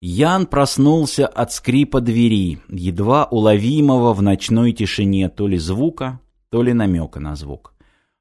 Ян проснулся от скрипа двери, едва уловимого в ночной тишине то ли звука, то ли намека на звук.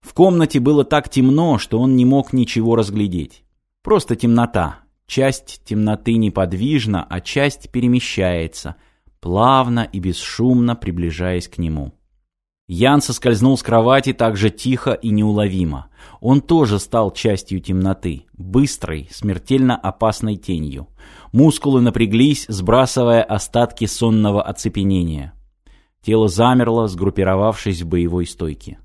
В комнате было так темно, что он не мог ничего разглядеть. Просто темнота. Часть темноты неподвижна, а часть перемещается, плавно и бесшумно приближаясь к нему. Ян соскользнул с кровати так же тихо и неуловимо. Он тоже стал частью темноты, быстрой, смертельно опасной тенью. Мускулы напряглись, сбрасывая остатки сонного оцепенения. Тело замерло, сгруппировавшись в боевой стойке.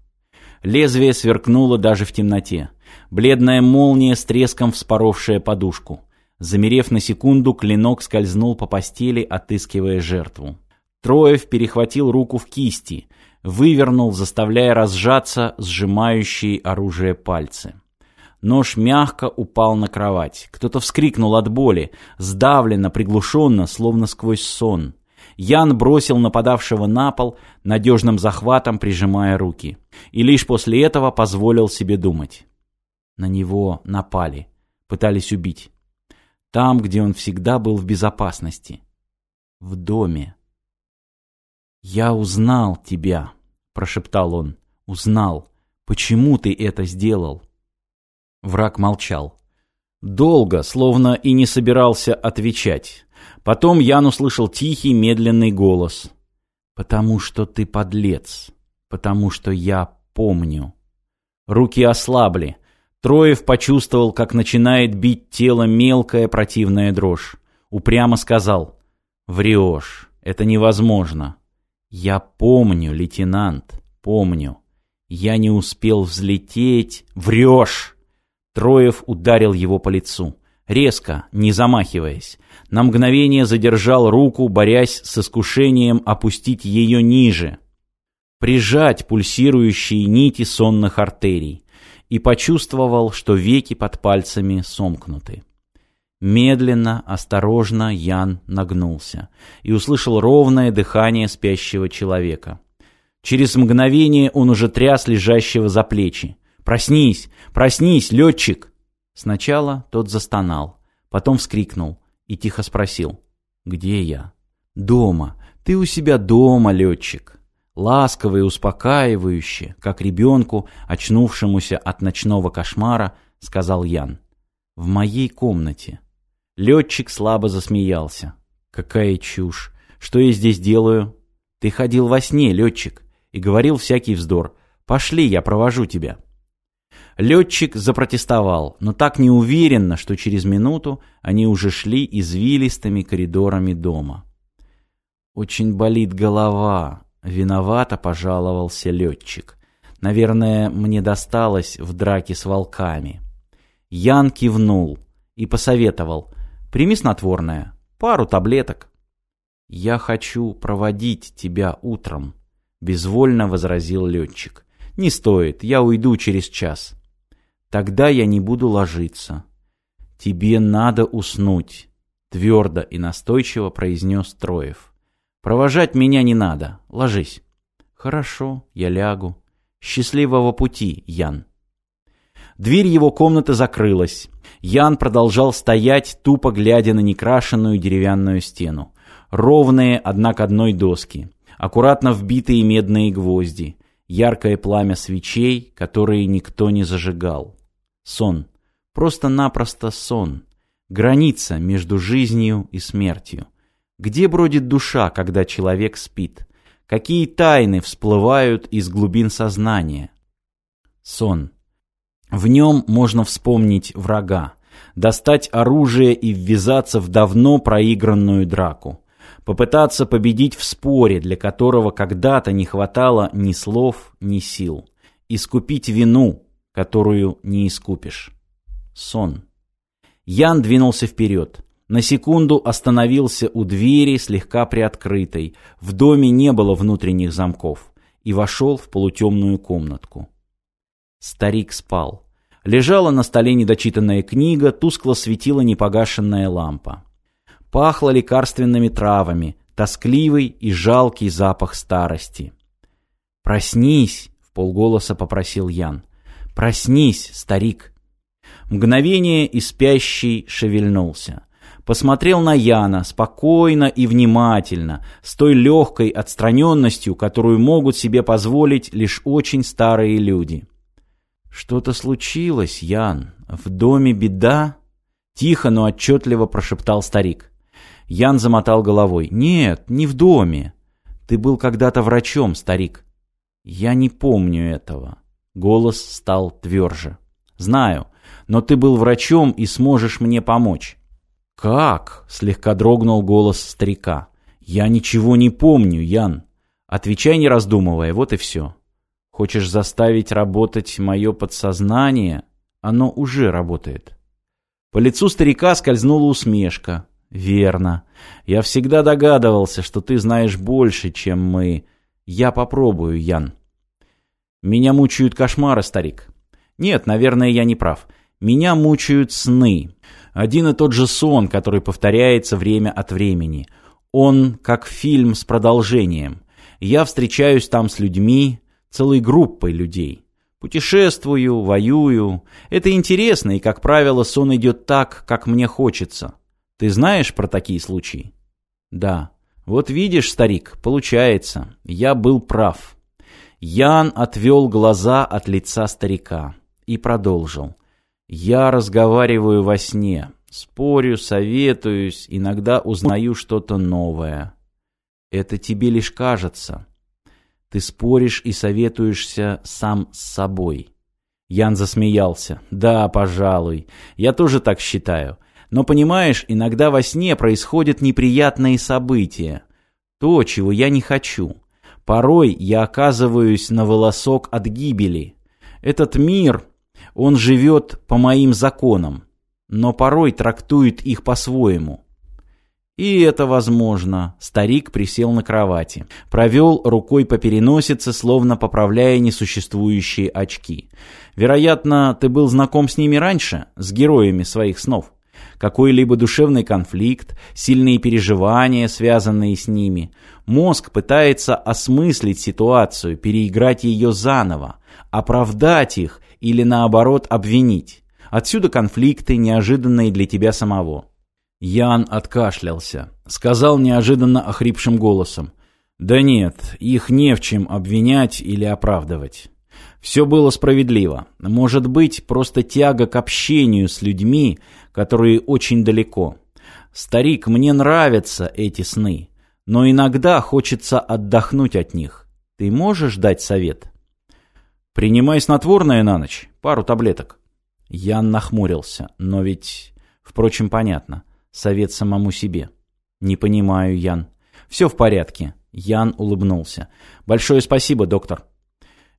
Лезвие сверкнуло даже в темноте. Бледная молния с треском вспоровшая подушку. Замерев на секунду, клинок скользнул по постели, отыскивая жертву. Троев перехватил руку в кисти — вывернул, заставляя разжаться сжимающие оружие пальцы. Нож мягко упал на кровать. Кто-то вскрикнул от боли, сдавленно, приглушенно, словно сквозь сон. Ян бросил нападавшего на пол, надежным захватом прижимая руки. И лишь после этого позволил себе думать. На него напали, пытались убить. Там, где он всегда был в безопасности. В доме. «Я узнал тебя», — прошептал он. «Узнал. Почему ты это сделал?» Враг молчал. Долго, словно и не собирался отвечать. Потом Ян услышал тихий, медленный голос. «Потому что ты подлец. Потому что я помню». Руки ослабли. Троев почувствовал, как начинает бить тело мелкая противная дрожь. Упрямо сказал «Врешь. Это невозможно. «Я помню, лейтенант, помню. Я не успел взлететь. Врешь!» Троев ударил его по лицу. Резко, не замахиваясь. На мгновение задержал руку, борясь с искушением опустить ее ниже. Прижать пульсирующие нити сонных артерий. И почувствовал, что веки под пальцами сомкнуты. Медленно, осторожно Ян нагнулся и услышал ровное дыхание спящего человека. Через мгновение он уже тряс лежащего за плечи. «Проснись! Проснись, летчик!» Сначала тот застонал, потом вскрикнул и тихо спросил. «Где я?» «Дома. Ты у себя дома, летчик». Ласково и успокаивающе, как ребенку, очнувшемуся от ночного кошмара, сказал Ян. «В моей комнате». Летчик слабо засмеялся. «Какая чушь! Что я здесь делаю?» «Ты ходил во сне, летчик, и говорил всякий вздор. Пошли, я провожу тебя». Летчик запротестовал, но так неуверенно, что через минуту они уже шли извилистыми коридорами дома. «Очень болит голова», — виновато пожаловался летчик. «Наверное, мне досталось в драке с волками». Ян кивнул и посоветовал — Прими снотворное, пару таблеток. Я хочу проводить тебя утром, безвольно возразил летчик. Не стоит, я уйду через час. Тогда я не буду ложиться. Тебе надо уснуть, твердо и настойчиво произнес Троев. Провожать меня не надо, ложись. Хорошо, я лягу. Счастливого пути, Ян. Дверь его комнаты закрылась. Ян продолжал стоять, тупо глядя на некрашенную деревянную стену. Ровные, однако одной доски. Аккуратно вбитые медные гвозди. Яркое пламя свечей, которые никто не зажигал. Сон. Просто-напросто сон. Граница между жизнью и смертью. Где бродит душа, когда человек спит? Какие тайны всплывают из глубин сознания? Сон. В нем можно вспомнить врага, достать оружие и ввязаться в давно проигранную драку, попытаться победить в споре, для которого когда-то не хватало ни слов, ни сил, искупить вину, которую не искупишь. Сон. Ян двинулся вперед. На секунду остановился у двери, слегка приоткрытой. В доме не было внутренних замков. И вошел в полутемную комнатку. Старик спал. Лежала на столе недочитанная книга, тускло светила непогашенная лампа. Пахло лекарственными травами, тоскливый и жалкий запах старости. «Проснись!» — в полголоса попросил Ян. «Проснись, старик!» Мгновение и спящий шевельнулся. посмотрел на Яна спокойно и внимательно, с той легкой отстраненностью, которую могут себе позволить лишь очень старые люди. «Что-то случилось, Ян? В доме беда?» Тихо, но отчетливо прошептал старик. Ян замотал головой. «Нет, не в доме. Ты был когда-то врачом, старик». «Я не помню этого». Голос стал тверже. «Знаю, но ты был врачом и сможешь мне помочь». «Как?» — слегка дрогнул голос старика. «Я ничего не помню, Ян. Отвечай, не раздумывая, вот и все. Хочешь заставить работать мое подсознание? Оно уже работает». По лицу старика скользнула усмешка. «Верно. Я всегда догадывался, что ты знаешь больше, чем мы. Я попробую, Ян». «Меня мучают кошмары, старик». «Нет, наверное, я не прав. Меня мучают сны. Один и тот же сон, который повторяется время от времени. Он как фильм с продолжением. Я встречаюсь там с людьми, целой группой людей». Путешествую, воюю. Это интересно, и, как правило, сон идет так, как мне хочется. Ты знаешь про такие случаи? Да. Вот видишь, старик, получается, я был прав. Ян отвел глаза от лица старика и продолжил. Я разговариваю во сне, спорю, советуюсь, иногда узнаю что-то новое. Это тебе лишь кажется. Ты споришь и советуешься сам с собой. Ян засмеялся. Да, пожалуй. Я тоже так считаю. Но понимаешь, иногда во сне происходят неприятные события. То, чего я не хочу. Порой я оказываюсь на волосок от гибели. Этот мир, он живет по моим законам, но порой трактует их по-своему. И это возможно. Старик присел на кровати. Провел рукой по переносице, словно поправляя несуществующие очки. Вероятно, ты был знаком с ними раньше, с героями своих снов. Какой-либо душевный конфликт, сильные переживания, связанные с ними. Мозг пытается осмыслить ситуацию, переиграть ее заново, оправдать их или наоборот обвинить. Отсюда конфликты, неожиданные для тебя самого. Ян откашлялся. Сказал неожиданно охрипшим голосом. «Да нет, их не в чем обвинять или оправдывать. Все было справедливо. Может быть, просто тяга к общению с людьми, которые очень далеко. Старик, мне нравятся эти сны, но иногда хочется отдохнуть от них. Ты можешь дать совет?» «Принимай снотворное на ночь, пару таблеток». Ян нахмурился, но ведь... Впрочем, понятно. Совет самому себе. Не понимаю, Ян. Все в порядке. Ян улыбнулся. Большое спасибо, доктор.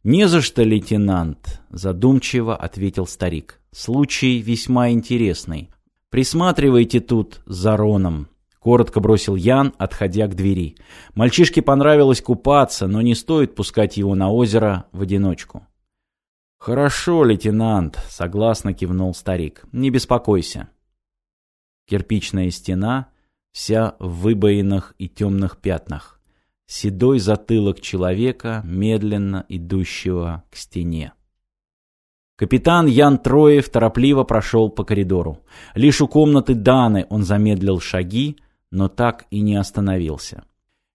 Не за что, лейтенант, задумчиво ответил старик. Случай весьма интересный. Присматривайте тут за Роном. Коротко бросил Ян, отходя к двери. Мальчишке понравилось купаться, но не стоит пускать его на озеро в одиночку. «Хорошо, лейтенант», — согласно кивнул старик. «Не беспокойся». Кирпичная стена, вся в выбоинах и темных пятнах. Седой затылок человека, медленно идущего к стене. Капитан Ян Троев торопливо прошел по коридору. Лишь у комнаты Даны он замедлил шаги, но так и не остановился.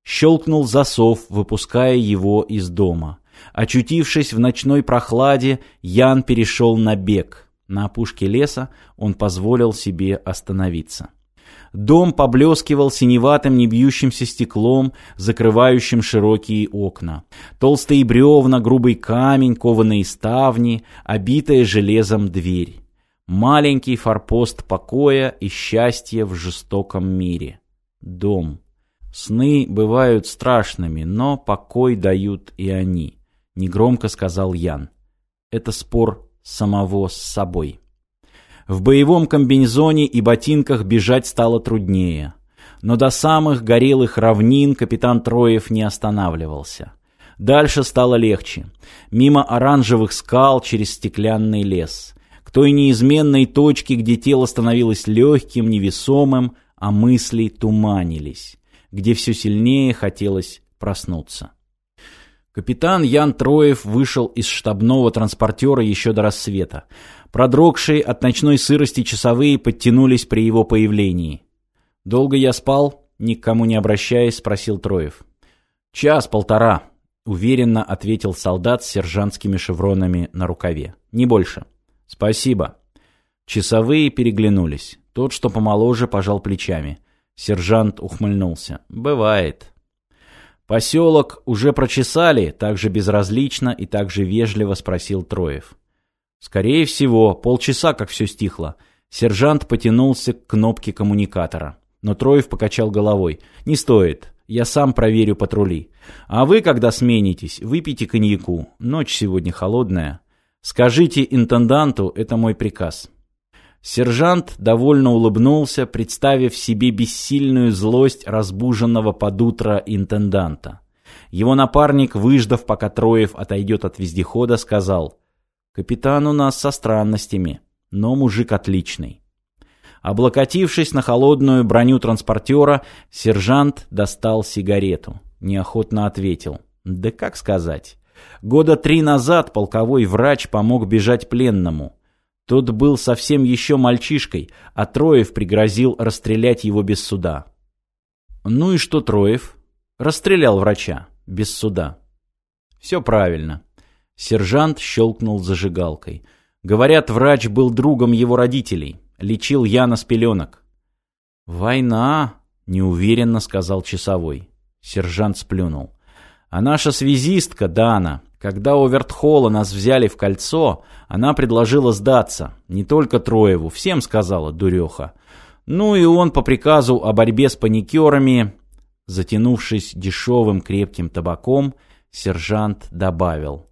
Щелкнул засов, выпуская его из дома. Очутившись в ночной прохладе, Ян перешел на бег — на опушке леса он позволил себе остановиться. Дом поблескивал синеватым небьющимся стеклом, закрывающим широкие окна. Толстые бревна, грубый камень, кованые ставни, обитая железом дверь. Маленький форпост покоя и счастья в жестоком мире. Дом. Сны бывают страшными, но покой дают и они, негромко сказал Ян. Это спор самого с собой. В боевом комбинезоне и ботинках бежать стало труднее. Но до самых горелых равнин капитан Троев не останавливался. Дальше стало легче. Мимо оранжевых скал через стеклянный лес. К той неизменной точке, где тело становилось легким, невесомым, а мысли туманились. Где все сильнее хотелось проснуться. Капитан Ян Троев вышел из штабного транспортера еще до рассвета. Продрогшие от ночной сырости часовые подтянулись при его появлении. «Долго я спал?» — ни к кому не обращаясь, спросил Троев. «Час-полтора», — уверенно ответил солдат с сержантскими шевронами на рукаве. «Не больше». «Спасибо». Часовые переглянулись. Тот, что помоложе, пожал плечами. Сержант ухмыльнулся. «Бывает». «Поселок уже прочесали?» — также безразлично и также вежливо спросил Троев. «Скорее всего, полчаса, как все стихло». Сержант потянулся к кнопке коммуникатора. Но Троев покачал головой. «Не стоит. Я сам проверю патрули. А вы, когда сменитесь, выпейте коньяку. Ночь сегодня холодная. Скажите интенданту, это мой приказ». Сержант довольно улыбнулся, представив себе бессильную злость разбуженного под утро интенданта. Его напарник, выждав, пока Троев отойдет от вездехода, сказал, «Капитан у нас со странностями, но мужик отличный». Облокотившись на холодную броню транспортера, сержант достал сигарету. Неохотно ответил, «Да как сказать?» Года три назад полковой врач помог бежать пленному. Тот был совсем еще мальчишкой, а Троев пригрозил расстрелять его без суда. Ну и что Троев? Расстрелял врача, без суда. Все правильно. Сержант щелкнул зажигалкой. Говорят, врач был другом его родителей. Лечил Яна с пеленок. «Война», — неуверенно сказал часовой. Сержант сплюнул. «А наша связистка, Дана, когда у Вертхола нас взяли в кольцо, она предложила сдаться. Не только Троеву, всем сказала, дуреха. Ну и он по приказу о борьбе с паникерами, затянувшись дешевым крепким табаком, сержант добавил.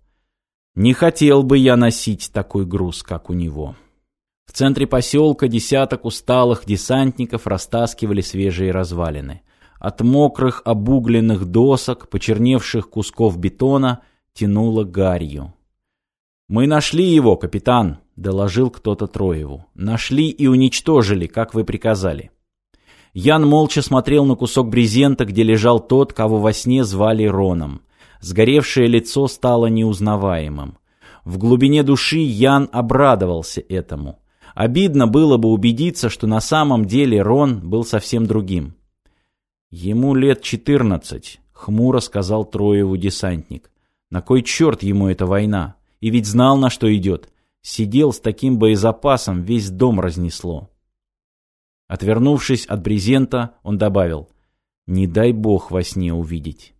«Не хотел бы я носить такой груз, как у него». В центре поселка десяток усталых десантников растаскивали свежие развалины. От мокрых обугленных досок, почерневших кусков бетона – тянуло гарью. «Мы нашли его, капитан», — доложил кто-то Троеву. «Нашли и уничтожили, как вы приказали». Ян молча смотрел на кусок брезента, где лежал тот, кого во сне звали Роном. Сгоревшее лицо стало неузнаваемым. В глубине души Ян обрадовался этому. Обидно было бы убедиться, что на самом деле Рон был совсем другим. «Ему лет четырнадцать», — хмуро сказал Троеву десантник. На кой черт ему эта война? И ведь знал, на что идет. Сидел с таким боезапасом, весь дом разнесло. Отвернувшись от брезента, он добавил, «Не дай бог во сне увидеть».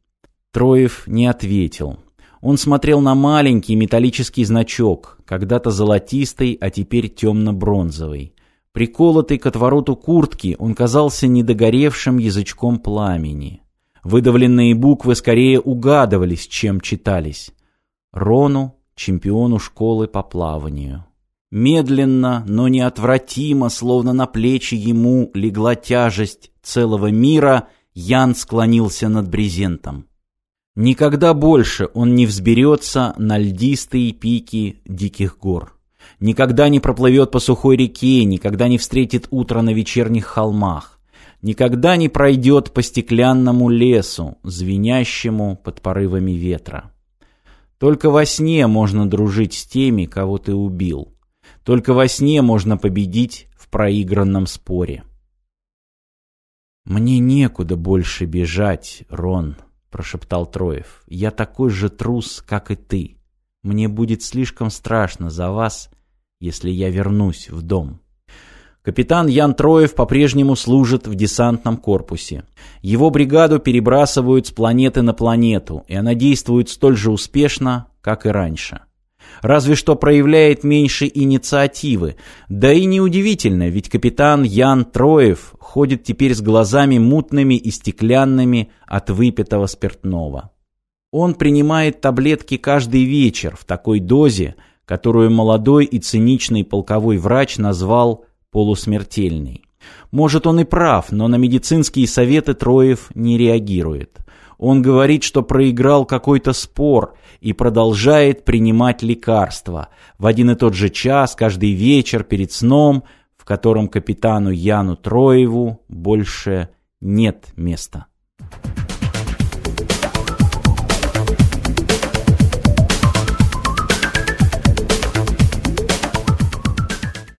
Троев не ответил. Он смотрел на маленький металлический значок, когда-то золотистый, а теперь темно-бронзовый. Приколотый к отвороту куртки, он казался недогоревшим язычком пламени. Выдавленные буквы скорее угадывались, чем читались. Рону, чемпиону школы по плаванию. Медленно, но неотвратимо, словно на плечи ему легла тяжесть целого мира, Ян склонился над брезентом. Никогда больше он не взберется на льдистые пики диких гор. Никогда не проплывет по сухой реке, никогда не встретит утро на вечерних холмах никогда не пройдет по стеклянному лесу, звенящему под порывами ветра. Только во сне можно дружить с теми, кого ты убил. Только во сне можно победить в проигранном споре. «Мне некуда больше бежать, Рон», — прошептал Троев. «Я такой же трус, как и ты. Мне будет слишком страшно за вас, если я вернусь в дом». Капитан Ян Троев по-прежнему служит в десантном корпусе. Его бригаду перебрасывают с планеты на планету, и она действует столь же успешно, как и раньше. Разве что проявляет меньше инициативы. Да и неудивительно, ведь капитан Ян Троев ходит теперь с глазами мутными и стеклянными от выпитого спиртного. Он принимает таблетки каждый вечер в такой дозе, которую молодой и циничный полковой врач назвал полусмертельный. Может, он и прав, но на медицинские советы Троев не реагирует. Он говорит, что проиграл какой-то спор и продолжает принимать лекарства в один и тот же час, каждый вечер перед сном, в котором капитану Яну Троеву больше нет места.